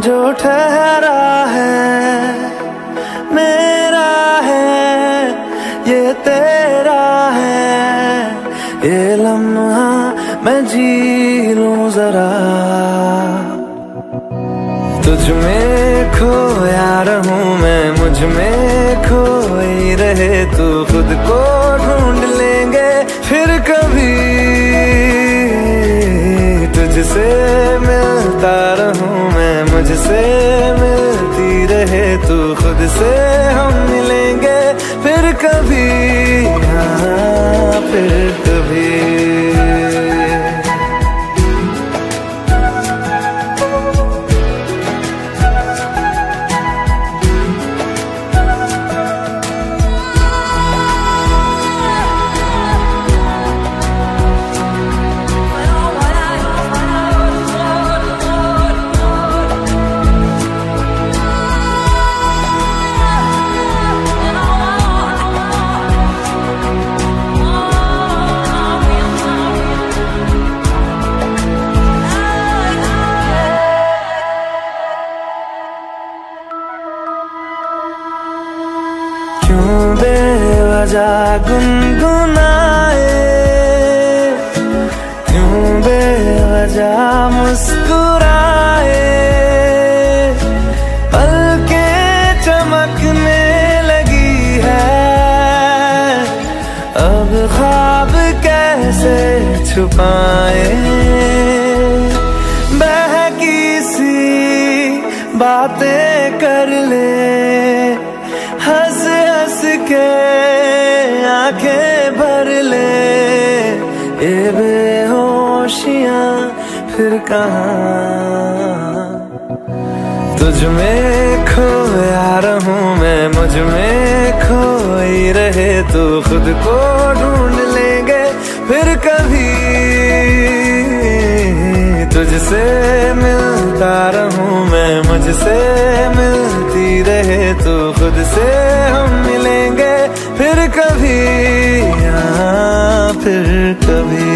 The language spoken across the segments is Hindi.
जो ठहरा है, मेरा है, ये तेरा है। ये लम्हा मैं जी लू जरा। तुझ में खोया रहूँ मैं, मुझमें खोई रहे तू। खुद को ढूंढ लेंगे फिर कभी। तुझसे मिलता रहूँ मैं मुझसे मिलती रहे तू खुद से हम मिलेंगे फिर कभी हाँ फिर क्यों बेवजह गुनगुनाए? क्यों बेवजह मुस्कुराए? पल के चमकने लगी है। अब ख्वाब कैसे छुपाए? बातें कर ले। ये बेहोशियाँ फिर कहाँ? तुझ में खोया रहूँ मैं, मुझमें खोई रहे तू, खुद को ढूंढ लेंगे फिर कभी। तुझसे मिलता रहूँ मैं, मुझसे मिलती रहे तू, खुद से हम मिलेंगे कभी।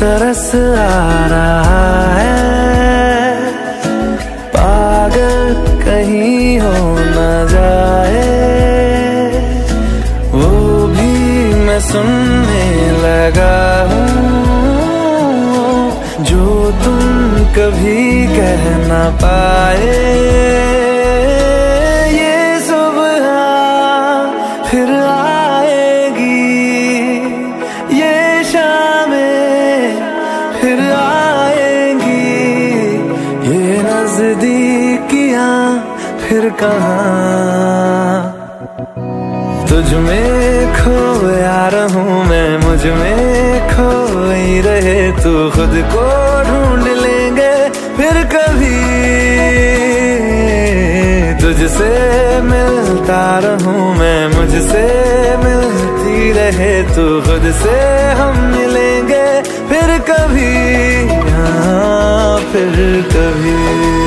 तरस आ रहा है। कहीं हो न जाए वो भी मैं सुनने लगा हूँ, जो तुम कभी कह न पाए। ये सुबह फिर आएगी, ये शामें फिर आएँगी, ये नजदीकियाँ फिर कहाँ? तुझ में खोया रहूँ मैं, मुझमें खोई रहे तू, खुद को ढूंढ लेंगे फिर कभी। तुझसे मिलता रहूँ मैं, मुझसे मिलती रहे तू, खुद से हम मिलेंगे फिर कभी। हाँ फिर कभी।